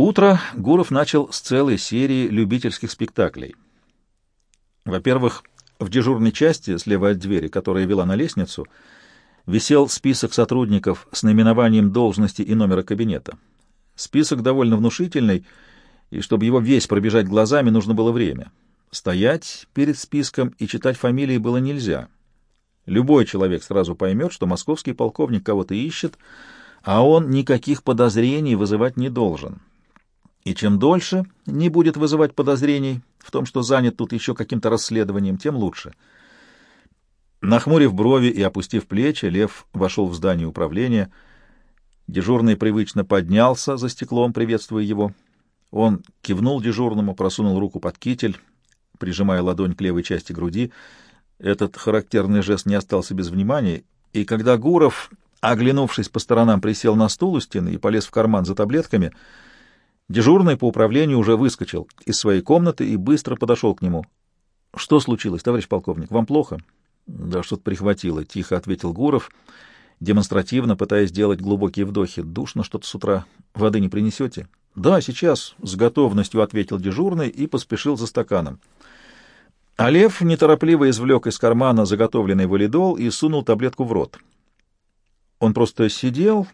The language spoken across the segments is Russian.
Утро Гуров начал с целой серии любительских спектаклей. Во-первых, в дежурной части, слева от двери, которая вела на лестницу, висел список сотрудников с наименованием должности и номера кабинета. Список довольно внушительный, и чтобы его весь пробежать глазами, нужно было время. Стоять перед списком и читать фамилии было нельзя. Любой человек сразу поймет, что московский полковник кого-то ищет, а он никаких подозрений вызывать не должен. И чем дольше не будет вызывать подозрений в том, что занят тут еще каким-то расследованием, тем лучше. Нахмурив брови и опустив плечи, Лев вошел в здание управления. Дежурный привычно поднялся за стеклом, приветствуя его. Он кивнул дежурному, просунул руку под китель, прижимая ладонь к левой части груди. Этот характерный жест не остался без внимания, и когда Гуров, оглянувшись по сторонам, присел на стул у стены и полез в карман за таблетками — Дежурный по управлению уже выскочил из своей комнаты и быстро подошел к нему. — Что случилось, товарищ полковник? Вам плохо? — Да что-то прихватило, — тихо ответил Гуров, демонстративно пытаясь сделать глубокие вдохи. — Душно что-то с утра. Воды не принесете? — Да, сейчас, — с готовностью ответил дежурный и поспешил за стаканом. А Лев неторопливо извлек из кармана заготовленный валидол и сунул таблетку в рот. Он просто сидел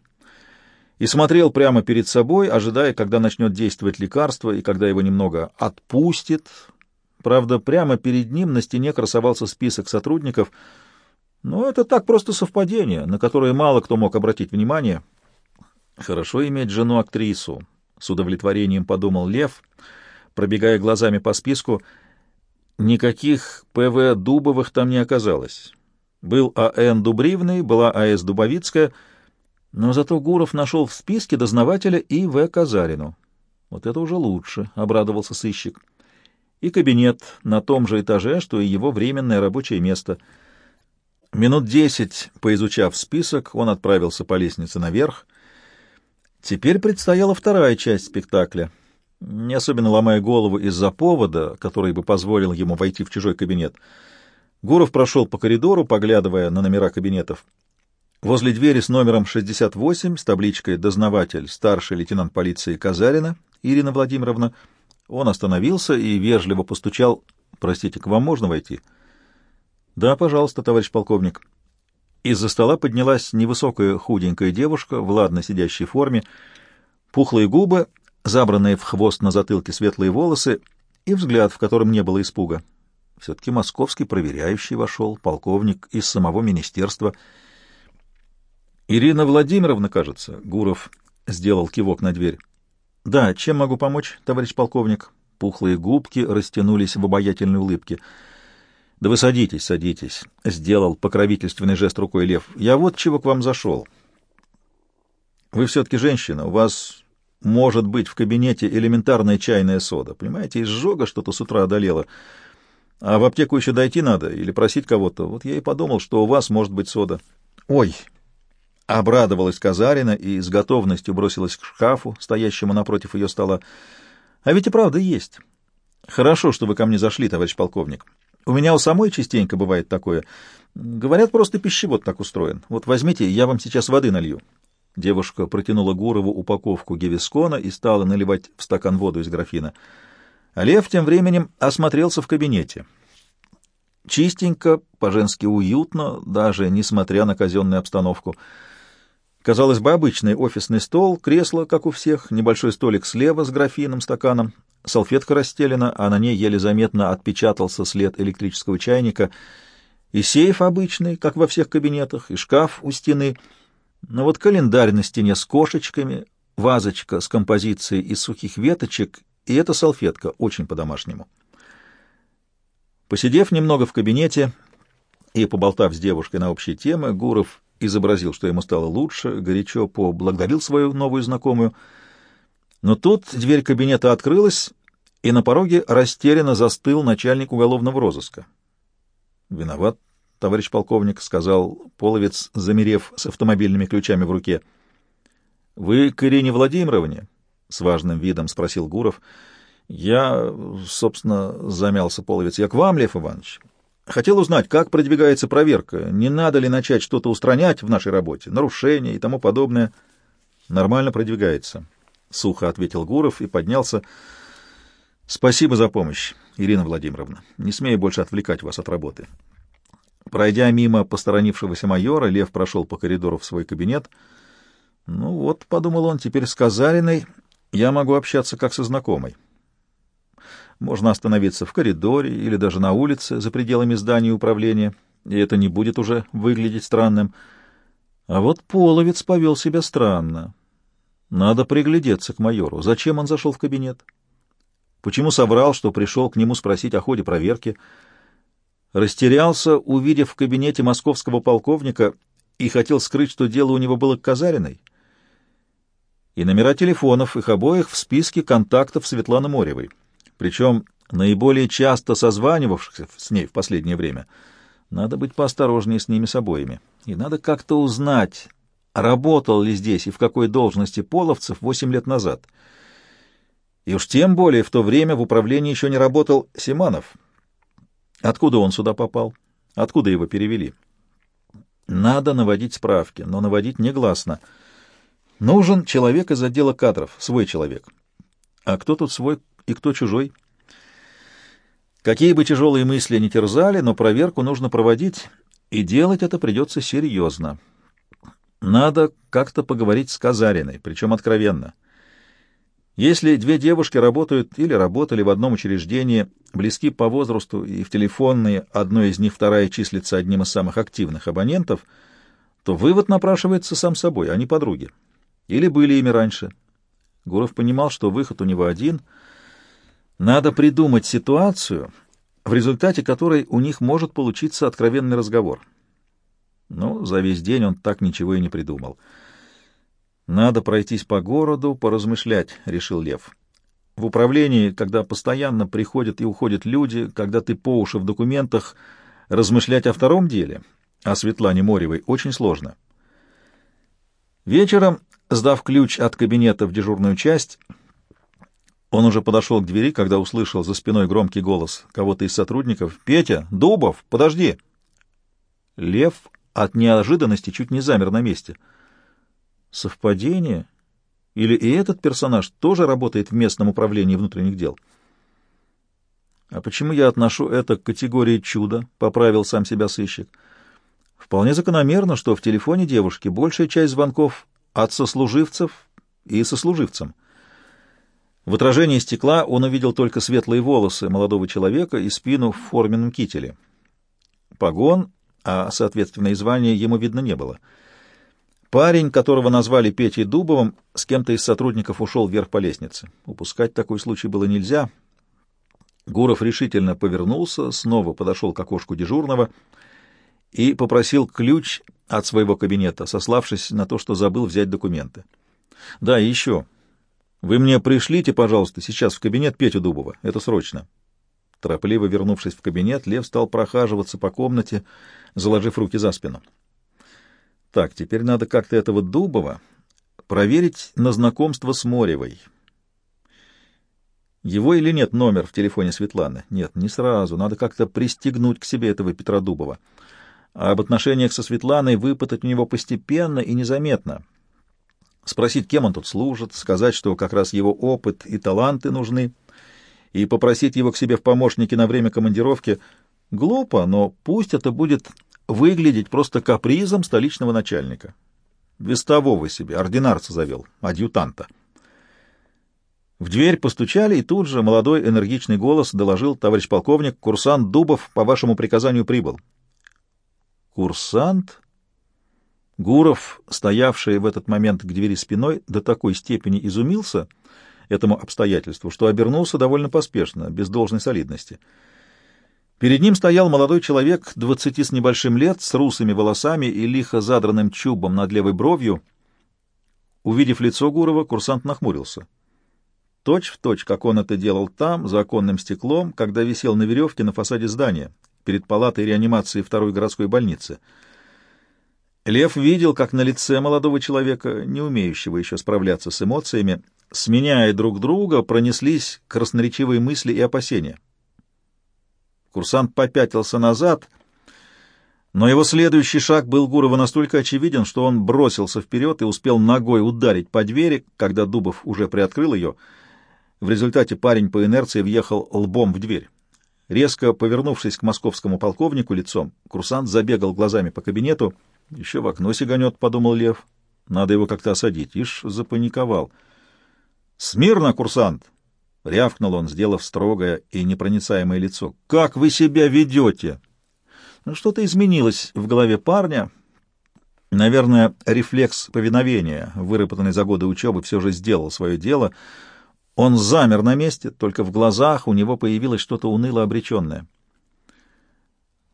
и смотрел прямо перед собой, ожидая, когда начнет действовать лекарство и когда его немного отпустит. Правда, прямо перед ним на стене красовался список сотрудников, но это так просто совпадение, на которое мало кто мог обратить внимание. Хорошо иметь жену-актрису, с удовлетворением подумал Лев, пробегая глазами по списку. Никаких ПВ Дубовых там не оказалось. Был А.Н. Дубривный, была А.С. Дубовицкая — но зато Гуров нашел в списке дознавателя И. В. Казарину. Вот это уже лучше, — обрадовался сыщик. И кабинет на том же этаже, что и его временное рабочее место. Минут десять, поизучав список, он отправился по лестнице наверх. Теперь предстояла вторая часть спектакля. Не особенно ломая голову из-за повода, который бы позволил ему войти в чужой кабинет, Гуров прошел по коридору, поглядывая на номера кабинетов, Возле двери с номером 68 с табличкой «Дознаватель, старший лейтенант полиции Казарина Ирина Владимировна» он остановился и вежливо постучал. «Простите, к вам можно войти?» «Да, пожалуйста, товарищ полковник». Из-за стола поднялась невысокая худенькая девушка в ладно сидящей форме, пухлые губы, забранные в хвост на затылке светлые волосы и взгляд, в котором не было испуга. Все-таки московский проверяющий вошел, полковник из самого министерства — Ирина Владимировна, кажется, Гуров сделал кивок на дверь. Да, чем могу помочь, товарищ полковник? Пухлые губки растянулись в обаятельной улыбке. Да вы садитесь, садитесь, сделал покровительственный жест рукой Лев. Я вот чего к вам зашел. Вы все-таки женщина, у вас может быть в кабинете элементарная чайная сода. Понимаете, изжога что-то с утра одолела. А в аптеку еще дойти надо или просить кого-то. Вот я и подумал, что у вас может быть сода. Ой, Обрадовалась Казарина и с готовностью бросилась к шкафу, стоящему напротив ее стола. А ведь и правда есть. Хорошо, что вы ко мне зашли, товарищ полковник. У меня у самой частенько бывает такое. Говорят, просто пищевод так устроен. Вот возьмите, я вам сейчас воды налью. Девушка протянула Гурову упаковку гевискона и стала наливать в стакан воду из графина. Лев тем временем осмотрелся в кабинете. Чистенько, по-женски уютно, даже несмотря на казенную обстановку — Казалось бы, обычный офисный стол, кресло, как у всех, небольшой столик слева с графином, стаканом, салфетка расстелена, а на ней еле заметно отпечатался след электрического чайника, и сейф обычный, как во всех кабинетах, и шкаф у стены, но вот календарь на стене с кошечками, вазочка с композицией из сухих веточек, и эта салфетка очень по-домашнему. Посидев немного в кабинете и поболтав с девушкой на общие темы, Гуров изобразил, что ему стало лучше, горячо поблагодарил свою новую знакомую. Но тут дверь кабинета открылась, и на пороге растерянно застыл начальник уголовного розыска. «Виноват, товарищ полковник», — сказал Половец, замерев с автомобильными ключами в руке. «Вы к Ирине Владимировне?» — с важным видом спросил Гуров. «Я, собственно, замялся Половец. Я к вам, Лев Иванович. Хотел узнать, как продвигается проверка, не надо ли начать что-то устранять в нашей работе, нарушения и тому подобное. Нормально продвигается. — сухо ответил Гуров и поднялся. «Спасибо за помощь, Ирина Владимировна. Не смею больше отвлекать вас от работы». Пройдя мимо посторонившегося майора, Лев прошел по коридору в свой кабинет. «Ну вот», — подумал он, — «теперь с Казариной я могу общаться как со знакомой». Можно остановиться в коридоре или даже на улице за пределами здания управления, и это не будет уже выглядеть странным. А вот Половец повел себя странно. Надо приглядеться к майору. Зачем он зашел в кабинет? Почему соврал, что пришел к нему спросить о ходе проверки? Растерялся, увидев в кабинете московского полковника, и хотел скрыть, что дело у него было к Казариной. И номера телефонов их обоих в списке контактов Светланы Моревой причем наиболее часто созванивавшихся с ней в последнее время. Надо быть поосторожнее с ними с обоими. И надо как-то узнать, работал ли здесь и в какой должности Половцев восемь лет назад. И уж тем более в то время в управлении еще не работал Симанов. Откуда он сюда попал? Откуда его перевели? Надо наводить справки, но наводить негласно. Нужен человек из отдела кадров, свой человек. А кто тут свой, и кто чужой. Какие бы тяжелые мысли ни терзали, но проверку нужно проводить, и делать это придется серьезно. Надо как-то поговорить с Казариной, причем откровенно. Если две девушки работают или работали в одном учреждении, близки по возрасту и в телефонной, одной из них вторая числится одним из самых активных абонентов, то вывод напрашивается сам собой, а не подруги. Или были ими раньше. Гуров понимал, что выход у него один — надо придумать ситуацию, в результате которой у них может получиться откровенный разговор. Но за весь день он так ничего и не придумал. «Надо пройтись по городу, поразмышлять», — решил Лев. «В управлении, когда постоянно приходят и уходят люди, когда ты по уши в документах, размышлять о втором деле, о Светлане Моревой, очень сложно». Вечером, сдав ключ от кабинета в дежурную часть, он уже подошел к двери, когда услышал за спиной громкий голос кого-то из сотрудников. «Петя! Дубов! Подожди!» Лев от неожиданности чуть не замер на месте. Совпадение? Или и этот персонаж тоже работает в местном управлении внутренних дел? «А почему я отношу это к категории чуда?» — поправил сам себя сыщик. «Вполне закономерно, что в телефоне девушки большая часть звонков от сослуживцев и сослуживцам». В отражении стекла он увидел только светлые волосы молодого человека и спину в форменном кителе. Погон, а, соответственно, и звания ему видно не было. Парень, которого назвали Петей Дубовым, с кем-то из сотрудников ушел вверх по лестнице. Упускать такой случай было нельзя. Гуров решительно повернулся, снова подошел к окошку дежурного и попросил ключ от своего кабинета, сославшись на то, что забыл взять документы. «Да, и еще», вы мне пришлите, пожалуйста, сейчас в кабинет Петю Дубова. Это срочно. Торопливо вернувшись в кабинет, Лев стал прохаживаться по комнате, заложив руки за спину. Так, теперь надо как-то этого Дубова проверить на знакомство с Моревой. Его или нет номер в телефоне Светланы? Нет, не сразу. Надо как-то пристегнуть к себе этого Петра Дубова. А об отношениях со Светланой выпытать у него постепенно и незаметно — спросить, кем он тут служит, сказать, что как раз его опыт и таланты нужны, и попросить его к себе в помощники на время командировки. Глупо, но пусть это будет выглядеть просто капризом столичного начальника. Вы себе ординарца завел, адъютанта. В дверь постучали, и тут же молодой энергичный голос доложил товарищ полковник, курсант Дубов по вашему приказанию прибыл. Курсант? Гуров, стоявший в этот момент к двери спиной, до такой степени изумился этому обстоятельству, что обернулся довольно поспешно, без должной солидности. Перед ним стоял молодой человек, двадцати с небольшим лет, с русыми волосами и лихо задранным чубом над левой бровью. Увидев лицо Гурова, курсант нахмурился. Точь в точь, как он это делал там, за оконным стеклом, когда висел на веревке на фасаде здания, перед палатой реанимации второй городской больницы — Лев видел, как на лице молодого человека, не умеющего еще справляться с эмоциями, сменяя друг друга, пронеслись красноречивые мысли и опасения. Курсант попятился назад, Но его следующий шаг был Гурова настолько очевиден, что он бросился вперед и успел ногой ударить по двери, когда Дубов уже приоткрыл ее. В результате парень по инерции въехал лбом в дверь. Резко повернувшись к московскому полковнику лицом, курсант забегал глазами по кабинету. «Еще в окно сиганет», — подумал Лев. «Надо его как-то осадить». Ишь, запаниковал. «Смирно, курсант!» — рявкнул он, сделав строгое и непроницаемое лицо. «Как вы себя ведете?» Ну, что-то изменилось в голове парня. Наверное, рефлекс повиновения, выработанный за годы учебы, все же сделал свое дело. Он замер на месте, только в глазах у него появилось что-то уныло обреченное.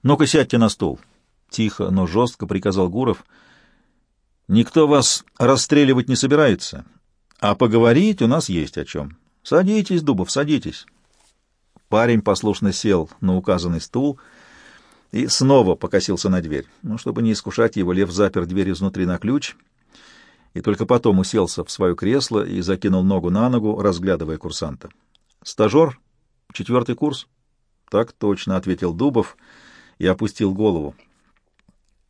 «Ну-ка, сядьте на стул!» — тихо, но жестко приказал Гуров. «Никто вас расстреливать не собирается, а поговорить у нас есть о чем. Садитесь, Дубов, садитесь!» Парень послушно сел на указанный стул — и снова покосился на дверь. Но чтобы не искушать его, Лев запер дверь изнутри на ключ и только потом уселся в свое кресло и закинул ногу на ногу, разглядывая курсанта. «Стажер? Четвертый курс?» «Так точно», — ответил Дубов и опустил голову.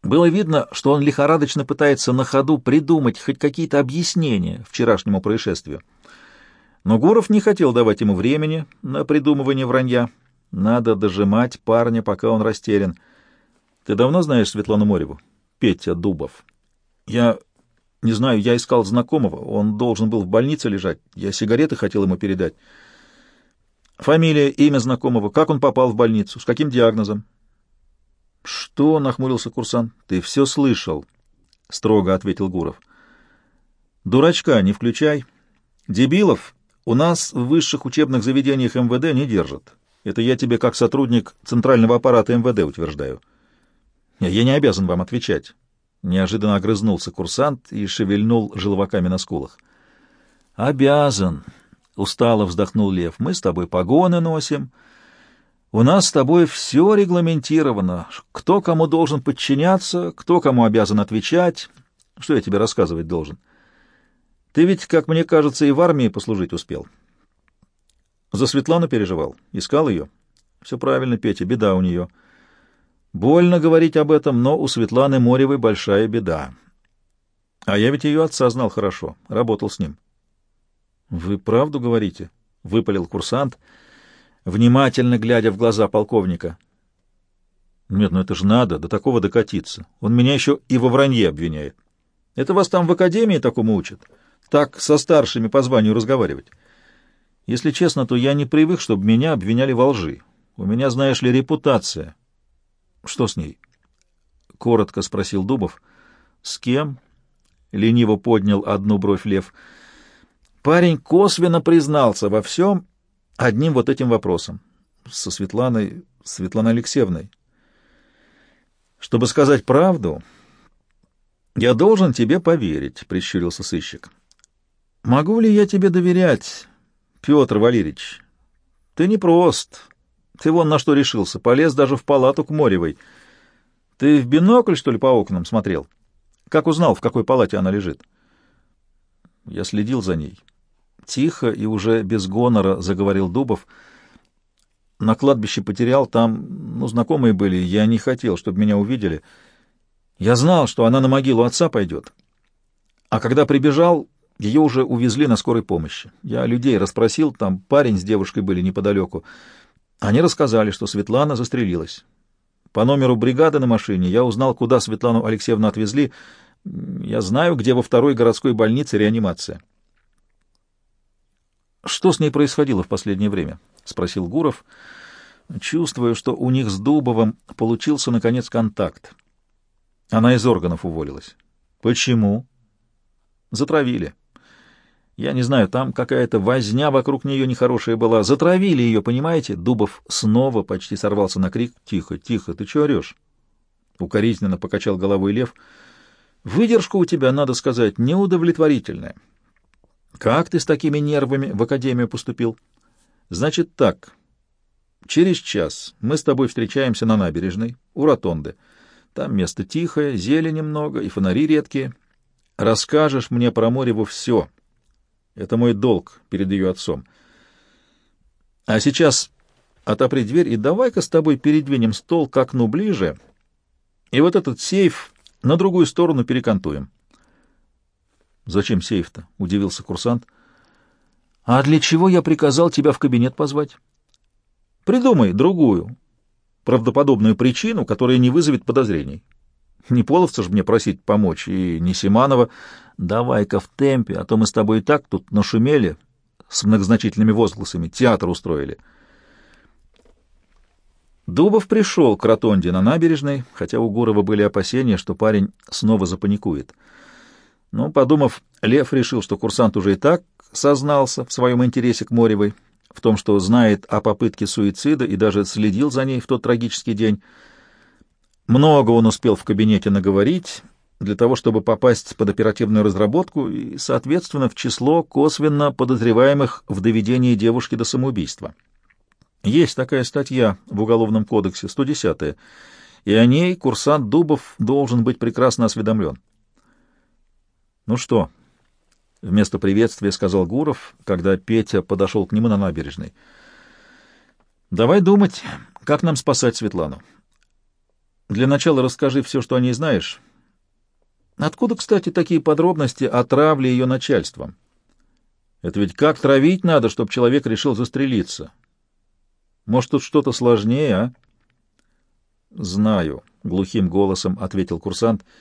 Было видно, что он лихорадочно пытается на ходу придумать хоть какие-то объяснения вчерашнему происшествию. Но Гуров не хотел давать ему времени на придумывание вранья. Надо дожимать парня, пока он растерян. Ты давно знаешь Светлану Мореву? Петя Дубов. Я не знаю, я искал знакомого. Он должен был в больнице лежать. Я сигареты хотел ему передать. Фамилия, имя знакомого, как он попал в больницу, с каким диагнозом? Что? — нахмурился курсант. — Ты все слышал, — строго ответил Гуров. Дурачка не включай. Дебилов у нас в высших учебных заведениях МВД не держат. Это я тебе как сотрудник центрального аппарата МВД утверждаю. Я не обязан вам отвечать. Неожиданно огрызнулся курсант и шевельнул желваками на скулах. Обязан. Устало вздохнул Лев. Мы с тобой погоны носим. У нас с тобой все регламентировано. Кто кому должен подчиняться, кто кому обязан отвечать. Что я тебе рассказывать должен? Ты ведь, как мне кажется, и в армии послужить успел. — за Светлану переживал? Искал ее? Все правильно, Петя, беда у нее. Больно говорить об этом, но у Светланы Моревой большая беда. А я ведь ее отца знал хорошо, работал с ним. — Вы правду говорите? — выпалил курсант, внимательно глядя в глаза полковника. — Нет, ну это же надо, до такого докатиться. Он меня еще и во вранье обвиняет. Это вас там в академии такому учат? Так со старшими по званию разговаривать? Если честно, то я не привык, чтобы меня обвиняли во лжи. У меня, знаешь ли, репутация. Что с ней? Коротко спросил Дубов. С кем? Лениво поднял одну бровь Лев. Парень косвенно признался во всем одним вот этим вопросом. Со Светланой, Светланой Алексеевной. Чтобы сказать правду, я должен тебе поверить, прищурился сыщик. Могу ли я тебе доверять? Петр Валерьевич, ты не прост. Ты вон на что решился. Полез даже в палату к Моревой. Ты в бинокль, что ли, по окнам смотрел? Как узнал, в какой палате она лежит? Я следил за ней. Тихо и уже без гонора заговорил Дубов. На кладбище потерял, там, ну, знакомые были, я не хотел, чтобы меня увидели. Я знал, что она на могилу отца пойдет. А когда прибежал, ее уже увезли на скорой помощи. Я людей расспросил, там парень с девушкой были неподалеку. Они рассказали, что Светлана застрелилась. По номеру бригады на машине я узнал, куда Светлану Алексеевну отвезли. Я знаю, где во второй городской больнице реанимация. «Что с ней происходило в последнее время?» — спросил Гуров. Чувствую, что у них с Дубовым получился, наконец, контакт. Она из органов уволилась. «Почему?» «Затравили». Я не знаю, там какая-то возня вокруг нее нехорошая была. Затравили ее, понимаете? Дубов снова почти сорвался на крик. «Тихо, тихо, ты чего орешь?» Укоризненно покачал головой лев. «Выдержка у тебя, надо сказать, неудовлетворительная. Как ты с такими нервами в академию поступил?» «Значит так. Через час мы с тобой встречаемся на набережной, у ротонды. Там место тихое, зелени много и фонари редкие. Расскажешь мне про Мореву все». Это мой долг перед ее отцом. А сейчас отопри дверь и давай-ка с тобой передвинем стол к окну ближе, И вот этот сейф на другую сторону перекантуем. «Зачем сейф-то?» — удивился курсант. «А для чего я приказал тебя в кабинет позвать?» «Придумай другую, правдоподобную причину, которая не вызовет подозрений. Не Половца же мне просить помочь, и не Симанова. Давай-ка в темпе, а то мы с тобой и так тут нашумели с многозначительными возгласами, театр устроили». Дубов пришел к ротонде на набережной, хотя у Гурова были опасения, что парень снова запаникует. Но, подумав, Лев решил, что курсант уже и так сознался в своем интересе к Моревой, в том, что знает о попытке суицида и даже следил за ней в тот трагический день. Много он успел в кабинете наговорить для того, чтобы попасть под оперативную разработку и, соответственно, в число косвенно подозреваемых в доведении девушки до самоубийства. Есть такая статья в Уголовном кодексе, 110-я, и о ней курсант Дубов должен быть прекрасно осведомлен. «Ну что?» — вместо приветствия сказал Гуров, когда Петя подошел к нему на набережной. «Давай думать, как нам спасать Светлану. Для начала расскажи все, что о ней знаешь. Откуда, кстати, такие подробности о травле ее начальством? Это ведь как травить надо, чтобы человек решил застрелиться? Может, тут что-то сложнее, а?» «Знаю», — глухим голосом ответил курсант, —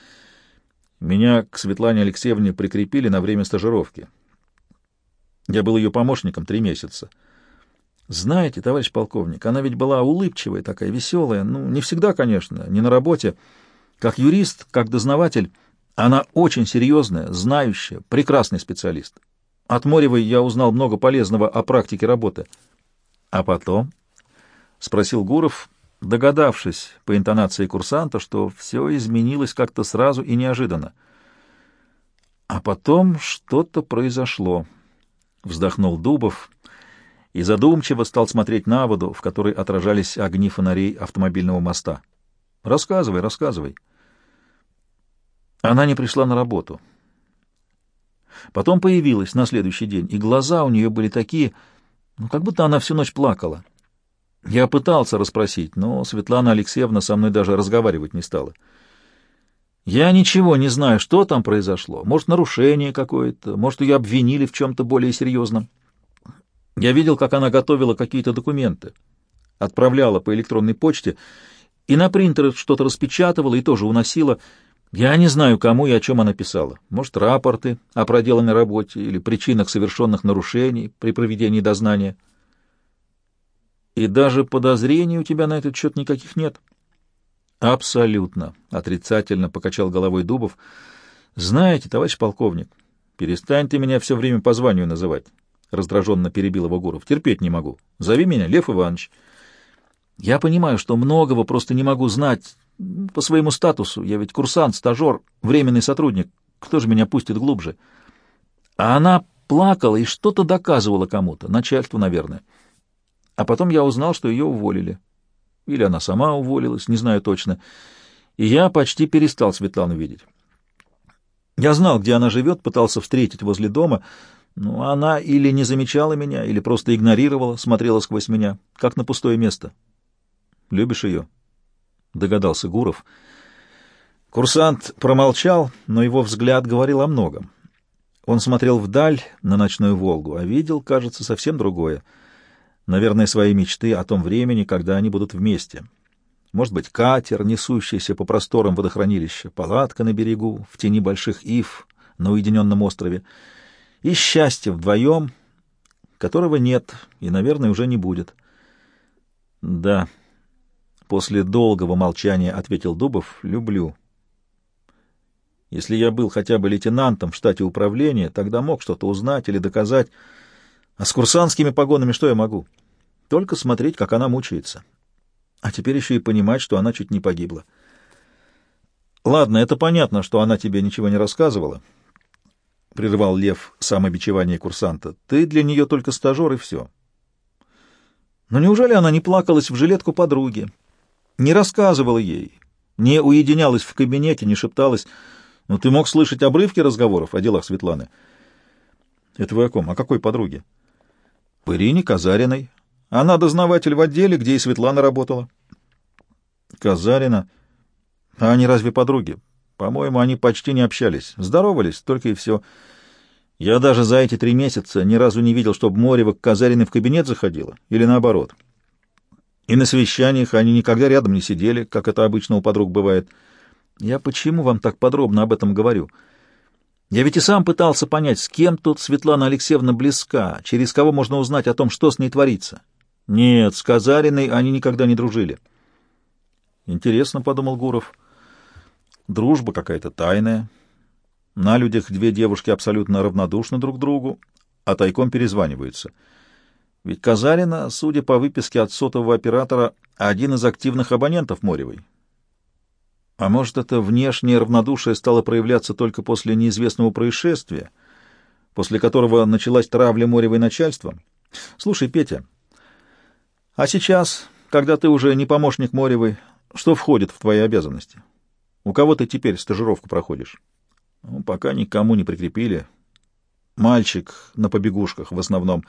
меня к Светлане Алексеевне прикрепили на время стажировки. Я был ее помощником три месяца. Знаете, товарищ полковник, она ведь была улыбчивая такая, веселая. Ну, не всегда, конечно, не на работе. Как юрист, как дознаватель, она очень серьезная, знающая, прекрасный специалист. От Моревой я узнал много полезного о практике работы. А потом? — спросил Гуров, догадавшись по интонации курсанта, что все изменилось как-то сразу и неожиданно. А потом что-то произошло. Вздохнул Дубов и задумчиво стал смотреть на воду, в которой отражались огни фонарей автомобильного моста. «Рассказывай, рассказывай». Она не пришла на работу. Потом появилась на следующий день, и глаза у нее были такие, ну, как будто она всю ночь плакала. Я пытался расспросить, но Светлана Алексеевна со мной даже разговаривать не стала. Я ничего не знаю, что там произошло. Может, нарушение какое-то, может, ее обвинили в чем-то более серьезном. Я видел, как она готовила какие-то документы, отправляла по электронной почте и на принтере что-то распечатывала и тоже уносила. Я не знаю, кому и о чем она писала. Может, рапорты о проделанной работе или причинах совершенных нарушений при проведении дознания. И даже подозрений у тебя на этот счет никаких нет? Абсолютно, отрицательно покачал головой Дубов. Знаете, товарищ полковник, перестань ты меня все время по званию называть. Раздраженно перебил его Гуров. Терпеть не могу. Зови меня Лев Иванович. Я понимаю, что многого просто не могу знать по своему статусу. Я ведь курсант, стажер, временный сотрудник. Кто же меня пустит глубже? А она плакала и что-то доказывала кому-то, начальству, наверное. А потом я узнал, что ее уволили. Или она сама уволилась, не знаю точно. И я почти перестал Светлану видеть. Я знал, где она живет, пытался встретить возле дома, но она или не замечала меня, или просто игнорировала, смотрела сквозь меня, как на пустое место. «Любишь ее?» — догадался Гуров. Курсант промолчал, но его взгляд говорил о многом. Он смотрел вдаль на ночную Волгу, а видел, кажется, совсем другое — наверное, свои мечты о том времени, когда они будут вместе. Может быть, катер, несущийся по просторам водохранилища, палатка на берегу, в тени больших ив на уединенном острове, и счастье вдвоем, которого нет и, наверное, уже не будет. — Да, — после долгого молчания ответил Дубов, — люблю. Если я был хотя бы лейтенантом в штате управления, тогда мог что-то узнать или доказать, а с курсантскими погонами что я могу? — только смотреть, как она мучается. А теперь еще и понимать, что она чуть не погибла. Ладно, это понятно, что она тебе ничего не рассказывала. Прервал Лев самобичевание курсанта. Ты для нее только стажер и все. Но неужели она не плакалась в жилетку подруги? Не рассказывала ей, не уединялась в кабинете, не шепталась. Но ты мог слышать обрывки разговоров о делах Светланы. Это вы о ком? О какой подруге? В Ирине Казариной, она дознаватель в отделе, где и Светлана работала. Казарина. А они разве подруги? По-моему, они почти не общались. Здоровались, только и все. Я даже за эти три месяца ни разу не видел, чтобы Морева к Казариной в кабинет заходила. Или наоборот. И на совещаниях они никогда рядом не сидели, как это обычно у подруг бывает. Я почему вам так подробно об этом говорю? Я ведь и сам пытался понять, с кем тут Светлана Алексеевна близка, через кого можно узнать о том, что с ней творится. Нет, с Казариной они никогда не дружили. Интересно, — подумал Гуров, — дружба какая-то тайная. На людях две девушки абсолютно равнодушны друг другу, а тайком перезваниваются. Ведь Казарина, судя по выписке от сотового оператора, один из активных абонентов Моревой. А может, это внешнее равнодушие стало проявляться только после неизвестного происшествия, после которого началась травля Моревой начальством? Слушай, Петя, а сейчас, когда ты уже не помощник Моревой, что входит в твои обязанности? У кого ты теперь стажировку проходишь? Ну, пока никому не прикрепили. Мальчик на побегушках в основном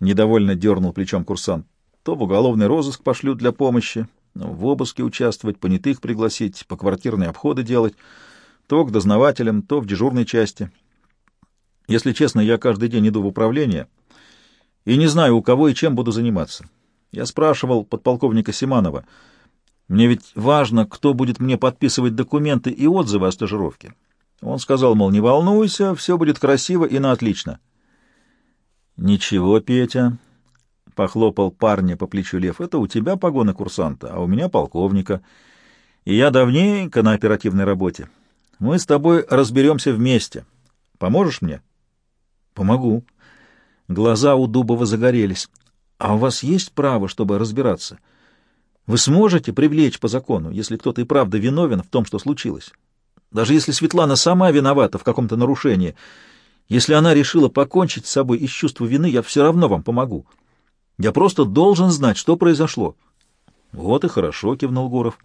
недовольно дернул плечом курсант. То в уголовный розыск пошлют для помощи, в обыске участвовать, понятых пригласить, по квартирные обходы делать, то к дознавателям, то в дежурной части. Если честно, я каждый день иду в управление и не знаю, у кого и чем буду заниматься. Я спрашивал подполковника Симанова. Мне ведь важно, кто будет мне подписывать документы и отзывы о стажировке. Он сказал, мол, не волнуйся, все будет красиво и на отлично. Ничего, Петя, похлопал парня по плечу Лев. Это у тебя погоны курсанта, а у меня полковника. И я давненько на оперативной работе. Мы с тобой разберемся вместе. Поможешь мне? Помогу. Глаза у Дубова загорелись. А у вас есть право, чтобы разбираться? Вы сможете привлечь по закону, если кто-то и правда виновен в том, что случилось? Даже если Светлана сама виновата в каком-то нарушении, если она решила покончить с собой из чувства вины, я все равно вам помогу. Я просто должен знать, что произошло. — Вот и хорошо, — кивнул Гуров.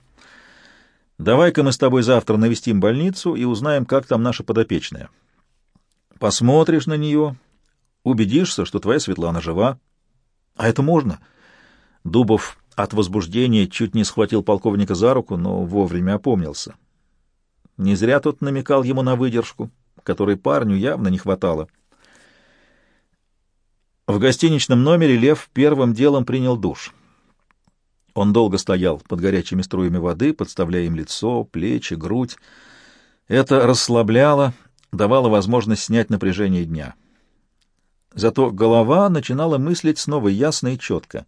— Давай-ка мы с тобой завтра навестим больницу и узнаем, как там наша подопечная. Посмотришь на нее, убедишься, что твоя Светлана жива. — А это можно? Дубов от возбуждения чуть не схватил полковника за руку, но вовремя опомнился. Не зря тот намекал ему на выдержку, которой парню явно не хватало. — в гостиничном номере Лев первым делом принял душ. Он долго стоял под горячими струями воды, подставляя им лицо, плечи, грудь. Это расслабляло, давало возможность снять напряжение дня. Зато голова начинала мыслить снова ясно и четко.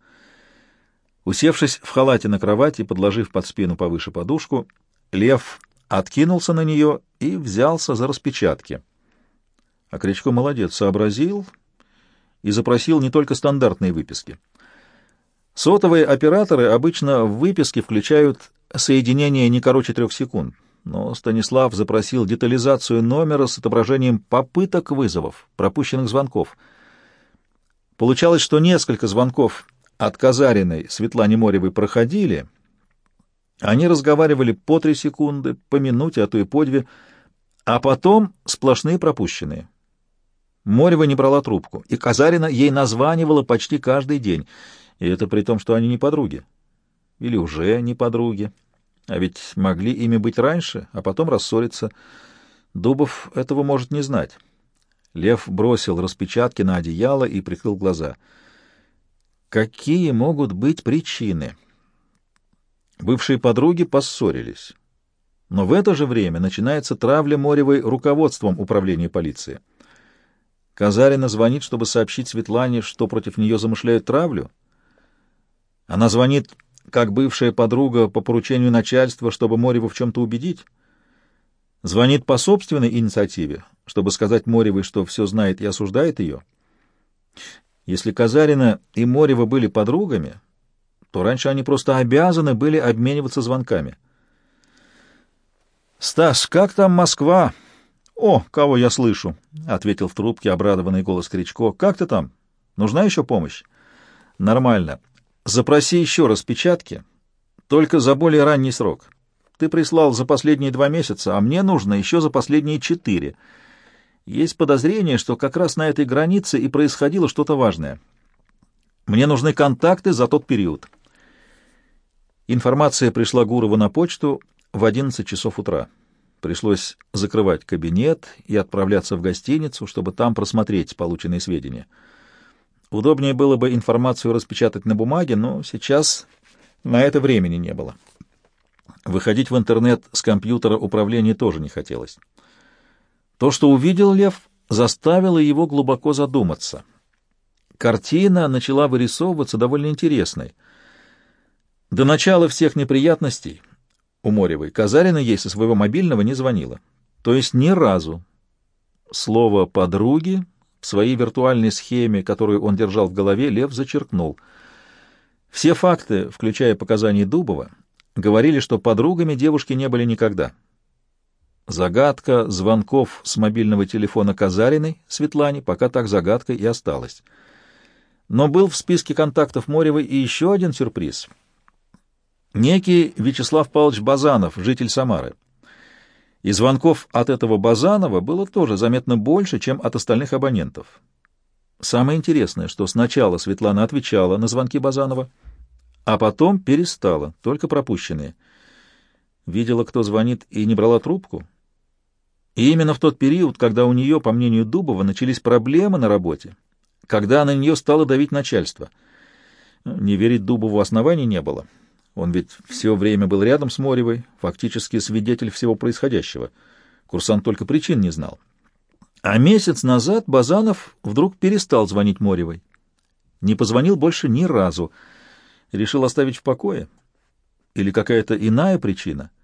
Усевшись в халате на кровати, подложив под спину повыше подушку, Лев откинулся на нее и взялся за распечатки. А Кричко молодец, сообразил и запросил не только стандартные выписки. Сотовые операторы обычно в выписке включают соединение не короче трех секунд, но Станислав запросил детализацию номера с отображением попыток вызовов, пропущенных звонков. Получалось, что несколько звонков от Казариной Светлане Моревой проходили, они разговаривали по три секунды, по минуте, а то и по две, а потом сплошные пропущенные. Морева не брала трубку, и Казарина ей названивала почти каждый день, и это при том, что они не подруги. Или уже не подруги. А ведь могли ими быть раньше, а потом рассориться. Дубов этого может не знать. Лев бросил распечатки на одеяло и прикрыл глаза. Какие могут быть причины? Бывшие подруги поссорились. Но в это же время начинается травля Моревой руководством управления полиции. Казарина звонит, чтобы сообщить Светлане, что против нее замышляют травлю. Она звонит, как бывшая подруга, по поручению начальства, чтобы Мореву в чем-то убедить. Звонит по собственной инициативе, чтобы сказать Моревой, что все знает и осуждает ее. Если Казарина и Морева были подругами, то раньше они просто обязаны были обмениваться звонками. «Стас, как там Москва?» «О, кого я слышу!» — ответил в трубке обрадованный голос Кричко. «Как ты там? Нужна еще помощь?» «Нормально. Запроси еще распечатки, только за более ранний срок. Ты прислал за последние два месяца, а мне нужно еще за последние четыре. Есть подозрение, что как раз на этой границе и происходило что-то важное. Мне нужны контакты за тот период». Информация пришла Гурову на почту в 11 часов утра. Пришлось закрывать кабинет и отправляться в гостиницу, чтобы там просмотреть полученные сведения. Удобнее было бы информацию распечатать на бумаге, но сейчас на это времени не было. Выходить в интернет с компьютера управления тоже не хотелось. То, что увидел Лев, заставило его глубоко задуматься. Картина начала вырисовываться довольно интересной. До начала всех неприятностей у Моревой Казарина ей со своего мобильного не звонила. То есть ни разу. Слово «подруги» в своей виртуальной схеме, которую он держал в голове, Лев зачеркнул. Все факты, включая показания Дубова, говорили, что подругами девушки не были никогда. Загадка звонков с мобильного телефона Казариной Светлане пока так загадкой и осталась. Но был в списке контактов Моревой и еще один сюрприз. Некий Вячеслав Павлович Базанов, житель Самары. И звонков от этого Базанова было тоже заметно больше, чем от остальных абонентов. Самое интересное, что сначала Светлана отвечала на звонки Базанова, а потом перестала, только пропущенные. Видела, кто звонит, и не брала трубку. И именно в тот период, когда у нее, по мнению Дубова, начались проблемы на работе, когда на нее стало давить начальство. Не верить Дубову оснований не было. Он ведь все время был рядом с Моревой, фактически свидетель всего происходящего. Курсант только причин не знал. А месяц назад Базанов вдруг перестал звонить Моревой. Не позвонил больше ни разу. Решил оставить в покое? Или какая-то иная причина —